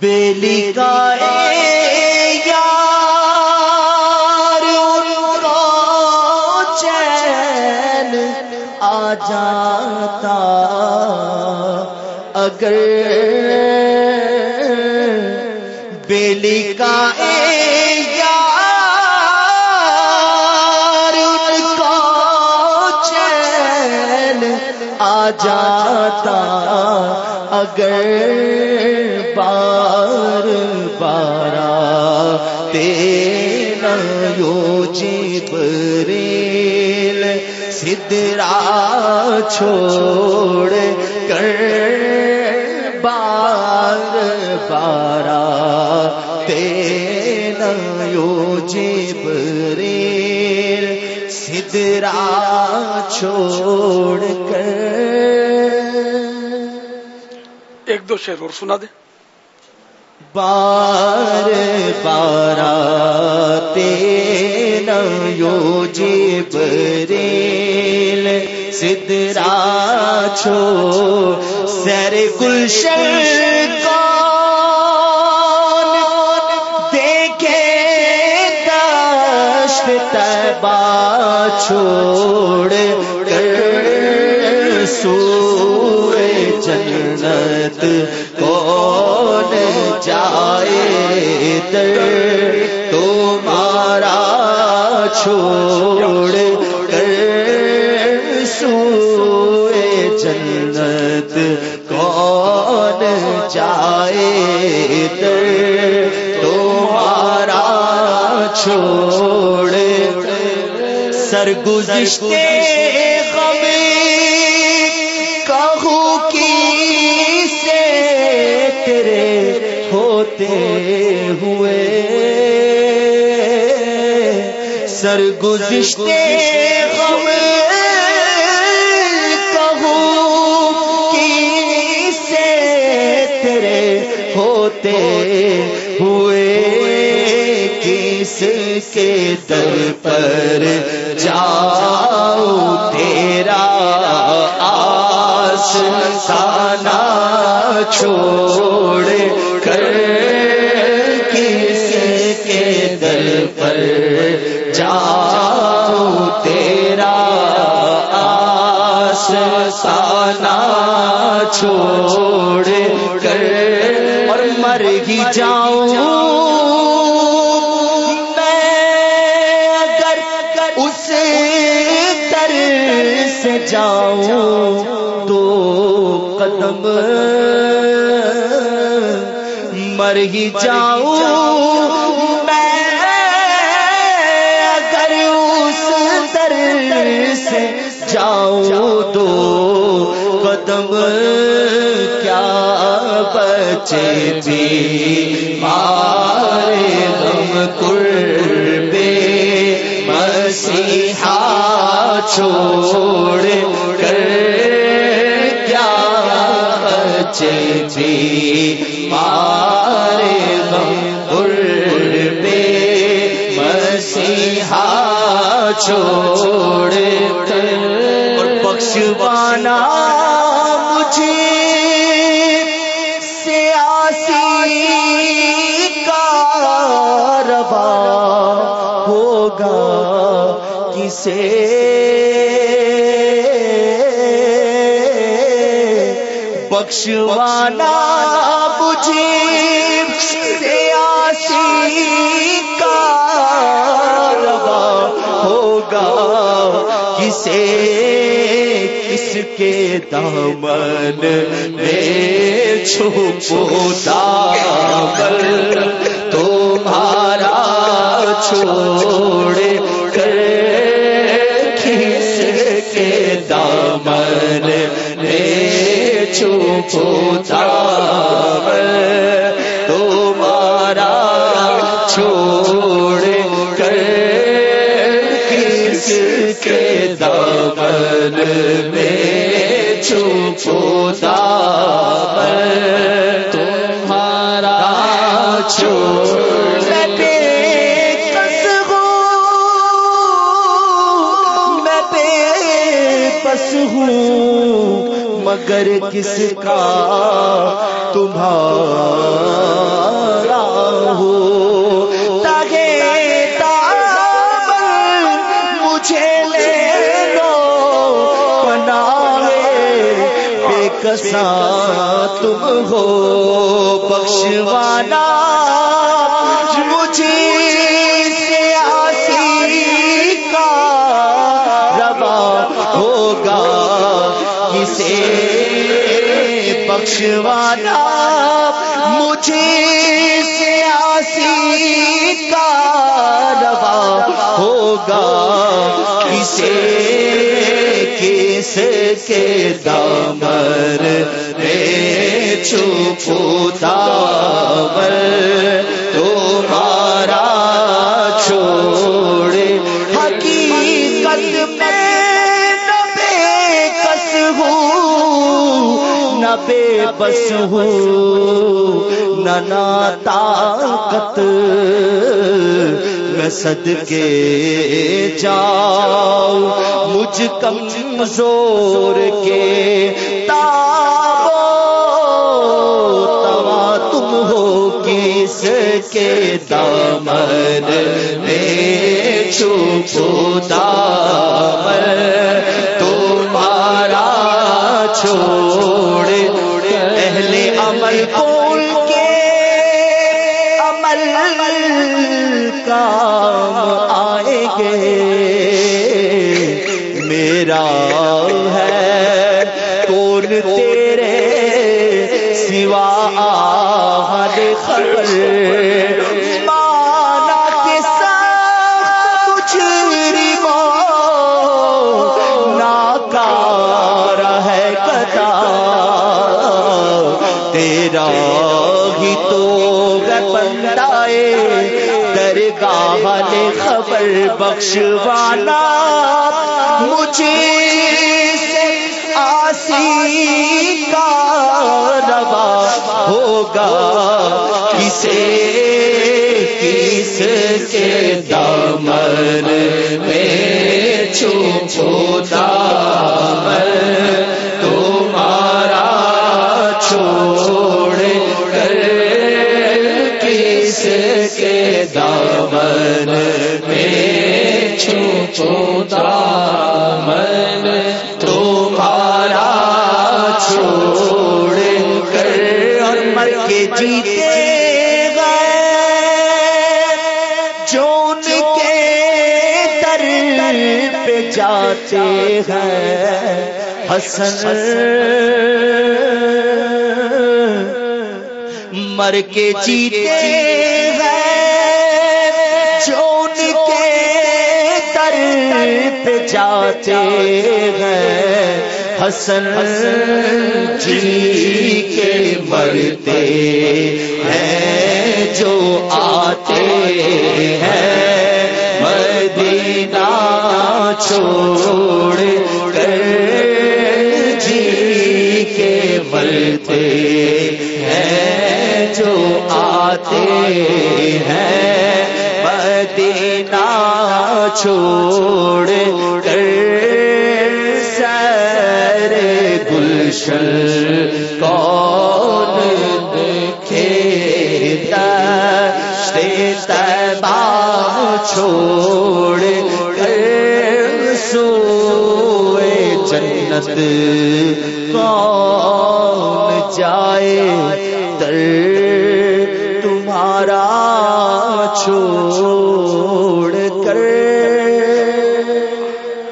بیلی کا یار چین آ جاتا۔ اگر بیلی کا جاتا۔ اگر یو جیب ریل سدرا چھوڑ کر بار بارا تیرا یو جیب سدرا چھوڑ کر ایک دو شعر اور سنا دے بار بارا تینا یو جیب ریل سدرا چھو سیر گلشن کو دیکھے دشت تبا چھوڑ کر سور جنت چھوڑ کر سوئے جنت کون جائے در تمہارا چھوڑ سرگزشتے ہوئے سرگزشتے غم کہوں کی سے تیرے ہوتے ہوئے، کس کے در پر جاؤ تیرا آس سانا چھوڑ کر، کس کے دل پر جاؤ تیرا آس سانا چھوڑ کر اور مر ہی جاؤں۔ میں اگر اس در سے جاؤں تو قدم مر ہی جاؤں۔ سے جاؤں تو قدم کیا بچے تھی مارے غم قربے، مسیحا چھوڑ کر کیا بچے تھی مارے چھوڑ کر اور بخشوانا مجھے سیاسی کا ربا ہوگا کسے؟ بخشوانا کسے کس کے دامن میں چھپو دامن؟ تمہارا چھوڑ کر کس کے دامن میں چھپو کے دامن میں چھپو دامن تمہارا چھوڑ میں بے ہوں، میں بے بس ہوں، مگر کس کا تمہارا پسند تم ہو بخشوانا مجھے سیاسی کا روا ہوگا۔ کسے بخشوانا مجھے سیاسی کا روا ہوگا۔ کسے کس کے دامر میں چھپو دامر تمہارا چھوڑے حقیقت میں نہ بے کس ہوں، نہ بے بس ہوں، نہ طاقت سد صدقے جاؤ، مجھ کم زور کے تابو، توا تم ہو کس کے دامن میں چھپو دامن کام بخش بخشوانا مجھے سے آسی کا روا ہوگا۔ کسے کس کے دامن میں چھو دامن مر کے جیتے گئے جو ان کے در پہ جاتے ہیں۔ حسن مر کے جیتے گئے جو ان کے در پہ جاتے ہیں۔ حسن جی کے مرتے ہیں، جو آتے ہیں مدینہ چھوڑ کر جی کے مرتے ہیں، جو آتے ہیں مدینہ چھوڑ محشر کون دیکھتا تبا چھوڑ سوئے جنت